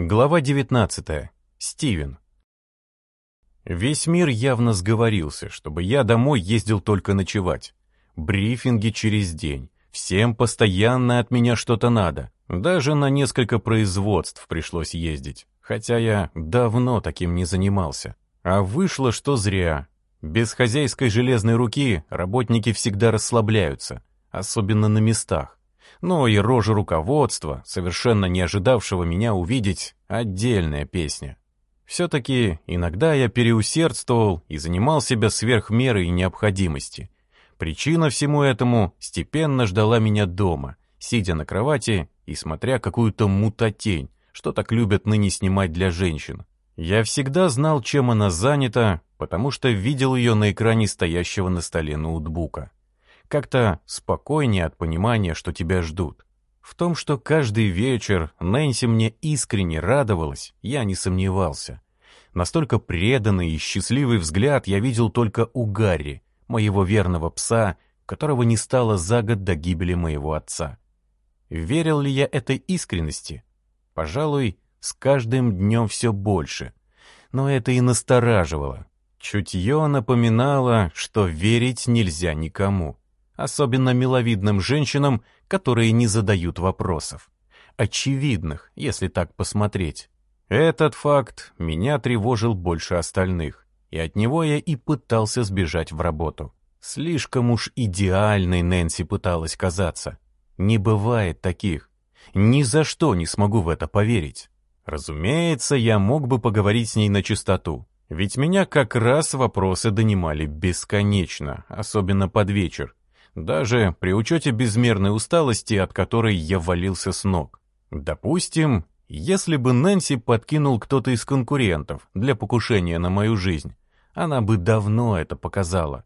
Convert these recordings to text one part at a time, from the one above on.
Глава 19. Стивен. Весь мир явно сговорился, чтобы я домой ездил только ночевать. Брифинги через день. Всем постоянно от меня что-то надо. Даже на несколько производств пришлось ездить. Хотя я давно таким не занимался. А вышло, что зря. Без хозяйской железной руки работники всегда расслабляются. Особенно на местах но и рожа руководства, совершенно не ожидавшего меня увидеть, отдельная песня. Все-таки иногда я переусердствовал и занимал себя сверх меры и необходимости. Причина всему этому степенно ждала меня дома, сидя на кровати и смотря какую-то мутатень, что так любят ныне снимать для женщин. Я всегда знал, чем она занята, потому что видел ее на экране стоящего на столе ноутбука. Как-то спокойнее от понимания, что тебя ждут. В том, что каждый вечер Нэнси мне искренне радовалась, я не сомневался. Настолько преданный и счастливый взгляд я видел только у Гарри, моего верного пса, которого не стало за год до гибели моего отца. Верил ли я этой искренности? Пожалуй, с каждым днем все больше. Но это и настораживало. Чутье напоминало, что верить нельзя никому особенно миловидным женщинам, которые не задают вопросов. Очевидных, если так посмотреть. Этот факт меня тревожил больше остальных, и от него я и пытался сбежать в работу. Слишком уж идеальной Нэнси пыталась казаться. Не бывает таких. Ни за что не смогу в это поверить. Разумеется, я мог бы поговорить с ней на чистоту, ведь меня как раз вопросы донимали бесконечно, особенно под вечер, даже при учете безмерной усталости, от которой я валился с ног. Допустим, если бы Нэнси подкинул кто-то из конкурентов для покушения на мою жизнь, она бы давно это показала.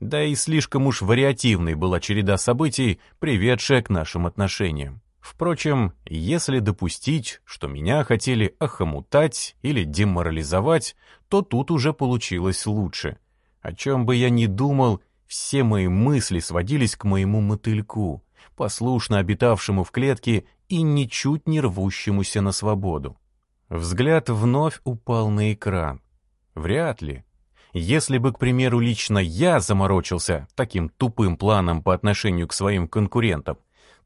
Да и слишком уж вариативной была череда событий, приведшая к нашим отношениям. Впрочем, если допустить, что меня хотели охомутать или деморализовать, то тут уже получилось лучше. О чем бы я ни думал, все мои мысли сводились к моему мотыльку, послушно обитавшему в клетке и ничуть не рвущемуся на свободу. Взгляд вновь упал на экран. Вряд ли. Если бы, к примеру, лично я заморочился таким тупым планом по отношению к своим конкурентам,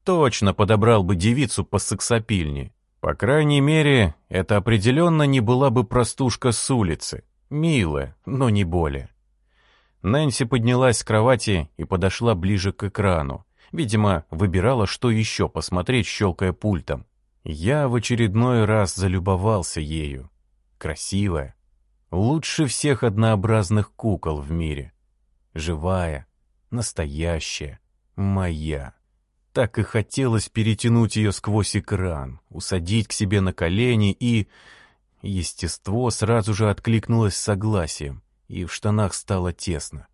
точно подобрал бы девицу по сексапильне. По крайней мере, это определенно не была бы простушка с улицы. Милая, но не более. Нэнси поднялась с кровати и подошла ближе к экрану. Видимо, выбирала, что еще посмотреть, щелкая пультом. Я в очередной раз залюбовался ею. Красивая. Лучше всех однообразных кукол в мире. Живая, настоящая, моя. Так и хотелось перетянуть ее сквозь экран, усадить к себе на колени и... Естество сразу же откликнулось согласием и в штанах стало тесно.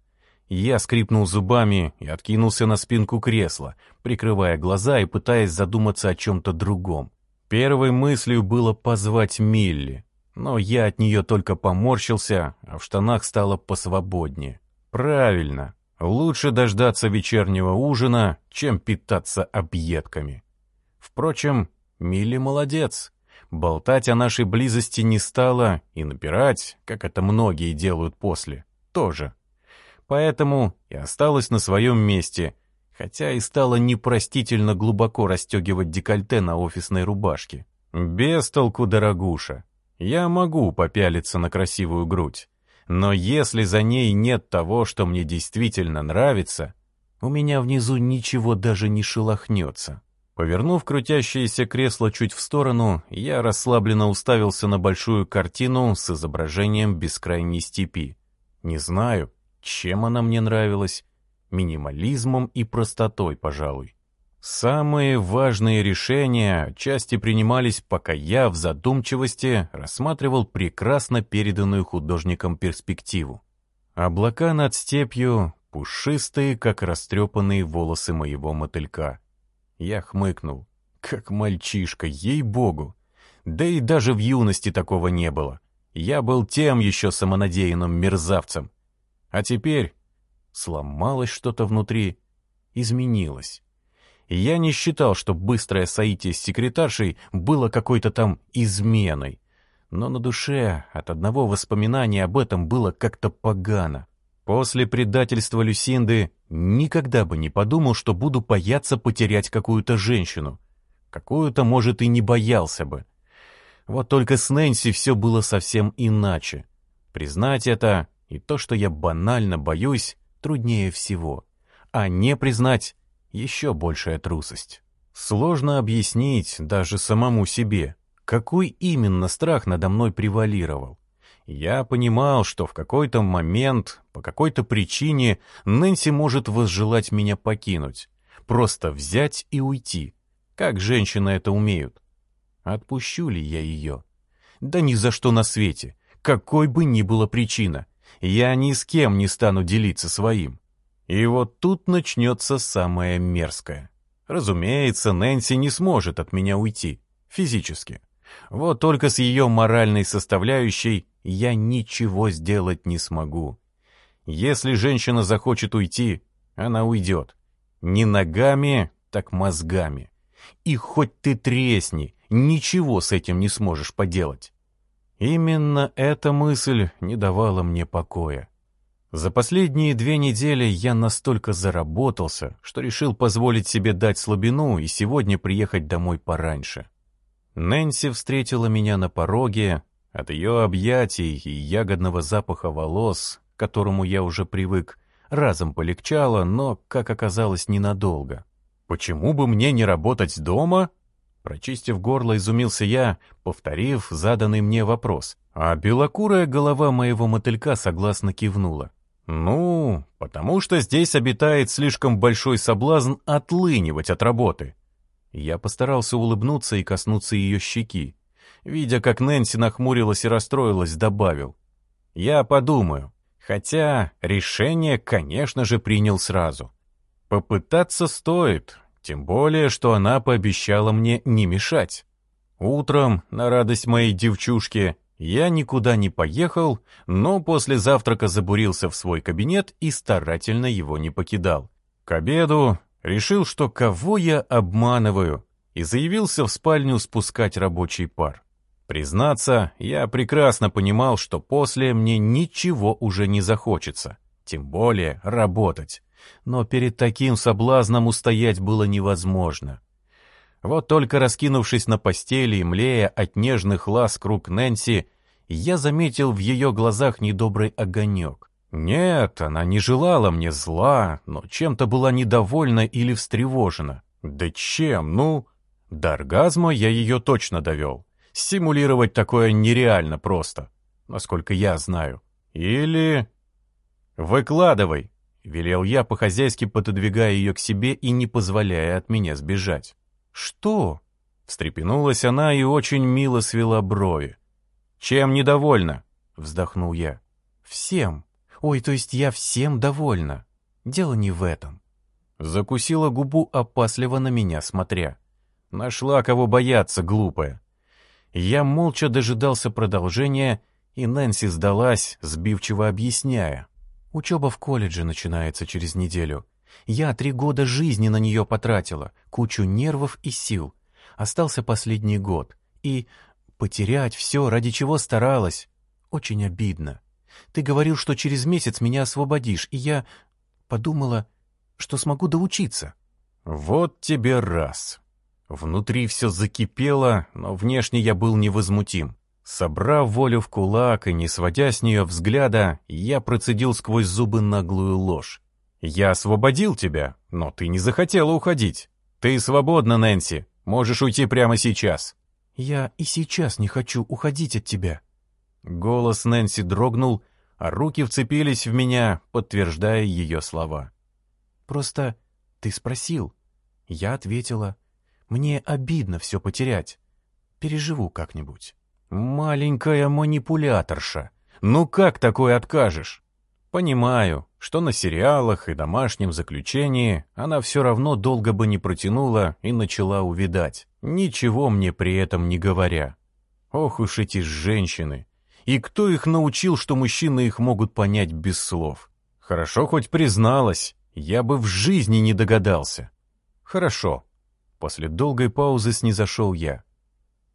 Я скрипнул зубами и откинулся на спинку кресла, прикрывая глаза и пытаясь задуматься о чем-то другом. Первой мыслью было позвать Милли, но я от нее только поморщился, а в штанах стало посвободнее. Правильно, лучше дождаться вечернего ужина, чем питаться объедками. Впрочем, Милли молодец. Болтать о нашей близости не стала и напирать, как это многие делают после, тоже. Поэтому и осталась на своем месте, хотя и стала непростительно глубоко расстегивать декольте на офисной рубашке. Без толку, дорогуша. Я могу попялиться на красивую грудь, но если за ней нет того, что мне действительно нравится, у меня внизу ничего даже не шелохнется. Повернув крутящееся кресло чуть в сторону, я расслабленно уставился на большую картину с изображением бескрайней степи. Не знаю, чем она мне нравилась. Минимализмом и простотой, пожалуй. Самые важные решения части принимались, пока я в задумчивости рассматривал прекрасно переданную художником перспективу. Облака над степью, пушистые, как растрепанные волосы моего мотылька. Я хмыкнул. Как мальчишка, ей-богу. Да и даже в юности такого не было. Я был тем еще самонадеянным мерзавцем. А теперь сломалось что-то внутри, изменилось. Я не считал, что быстрое соитие с секретаршей было какой-то там изменой. Но на душе от одного воспоминания об этом было как-то погано. После предательства Люсинды никогда бы не подумал, что буду бояться потерять какую-то женщину. Какую-то, может, и не боялся бы. Вот только с Нэнси все было совсем иначе. Признать это и то, что я банально боюсь, труднее всего. А не признать — еще большая трусость. Сложно объяснить даже самому себе, какой именно страх надо мной превалировал. Я понимал, что в какой-то момент, по какой-то причине, Нэнси может возжелать меня покинуть. Просто взять и уйти. Как женщины это умеют? Отпущу ли я ее? Да ни за что на свете. Какой бы ни была причина. Я ни с кем не стану делиться своим. И вот тут начнется самое мерзкое. Разумеется, Нэнси не сможет от меня уйти. Физически. Вот только с ее моральной составляющей я ничего сделать не смогу. Если женщина захочет уйти, она уйдет. Не ногами, так мозгами. И хоть ты тресни, ничего с этим не сможешь поделать. Именно эта мысль не давала мне покоя. За последние две недели я настолько заработался, что решил позволить себе дать слабину и сегодня приехать домой пораньше. Нэнси встретила меня на пороге, от ее объятий и ягодного запаха волос, к которому я уже привык, разом полегчало, но, как оказалось, ненадолго. Почему бы мне не работать дома? Прочистив горло, изумился я, повторив заданный мне вопрос. А белокурая голова моего мотылька согласно кивнула. «Ну, потому что здесь обитает слишком большой соблазн отлынивать от работы». Я постарался улыбнуться и коснуться ее щеки. Видя, как Нэнси нахмурилась и расстроилась, добавил. «Я подумаю. Хотя решение, конечно же, принял сразу. Попытаться стоит, тем более, что она пообещала мне не мешать. Утром, на радость моей девчушки, я никуда не поехал, но после завтрака забурился в свой кабинет и старательно его не покидал. К обеду решил, что кого я обманываю, и заявился в спальню спускать рабочий пар. Признаться, я прекрасно понимал, что после мне ничего уже не захочется, тем более работать но перед таким соблазном устоять было невозможно. Вот только раскинувшись на постели и млея от нежных ласк рук Нэнси, я заметил в ее глазах недобрый огонек. Нет, она не желала мне зла, но чем-то была недовольна или встревожена. Да чем, ну? До оргазма я ее точно довел. Симулировать такое нереально просто, насколько я знаю. Или... Выкладывай, — велел я, по-хозяйски пододвигая ее к себе и не позволяя от меня сбежать. «Что?» — встрепенулась она и очень мило свела брови. «Чем недовольна?» — вздохнул я. «Всем. Ой, то есть я всем довольна. Дело не в этом». Закусила губу, опасливо на меня смотря. Нашла кого бояться, глупая. Я молча дожидался продолжения, и Нэнси сдалась, сбивчиво объясняя. Учеба в колледже начинается через неделю. Я три года жизни на нее потратила, кучу нервов и сил. Остался последний год. И потерять все, ради чего старалась, очень обидно. Ты говорил, что через месяц меня освободишь, и я подумала, что смогу доучиться. Вот тебе раз. Внутри все закипело, но внешне я был невозмутим. Собрав волю в кулак и не сводя с нее взгляда, я процедил сквозь зубы наглую ложь. «Я освободил тебя, но ты не захотела уходить. Ты свободна, Нэнси, можешь уйти прямо сейчас». «Я и сейчас не хочу уходить от тебя». Голос Нэнси дрогнул, а руки вцепились в меня, подтверждая ее слова. «Просто ты спросил». Я ответила. «Мне обидно все потерять. Переживу как-нибудь». Маленькая манипуляторша. Ну как такое откажешь? Понимаю, что на сериалах и домашнем заключении она все равно долго бы не протянула и начала увидать, ничего мне при этом не говоря. Ох уж эти женщины! И кто их научил, что мужчины их могут понять без слов? Хорошо хоть призналась, я бы в жизни не догадался. Хорошо. После долгой паузы снизошел я.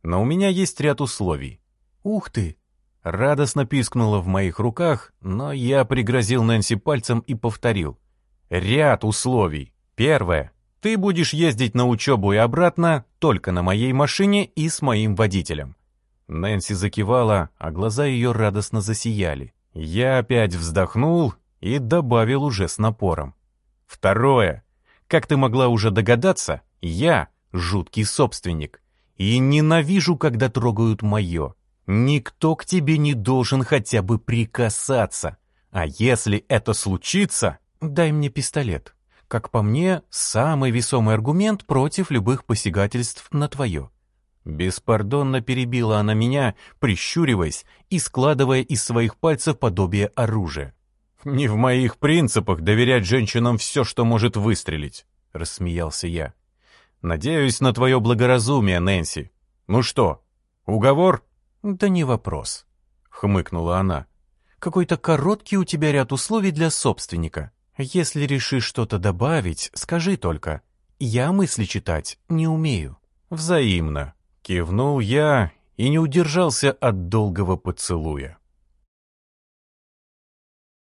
Но у меня есть ряд условий. Ух ты! Радостно пискнула в моих руках, но я пригрозил Нэнси пальцем и повторил. Ряд условий. Первое. Ты будешь ездить на учебу и обратно только на моей машине и с моим водителем. Нэнси закивала, а глаза ее радостно засияли. Я опять вздохнул и добавил уже с напором. Второе. Как ты могла уже догадаться, я жуткий собственник. И ненавижу, когда трогают мое. Никто к тебе не должен хотя бы прикасаться. А если это случится, дай мне пистолет. Как по мне, самый весомый аргумент против любых посягательств на твое. Беспардонно перебила она меня, прищуриваясь и складывая из своих пальцев подобие оружия. «Не в моих принципах доверять женщинам все, что может выстрелить», — рассмеялся я. «Надеюсь на твое благоразумие, Нэнси. Ну что, уговор?» «Да не вопрос», — хмыкнула она. «Какой-то короткий у тебя ряд условий для собственника. Если решишь что-то добавить, скажи только. Я мысли читать не умею». «Взаимно», Кивнул я и не удержался от долгого поцелуя.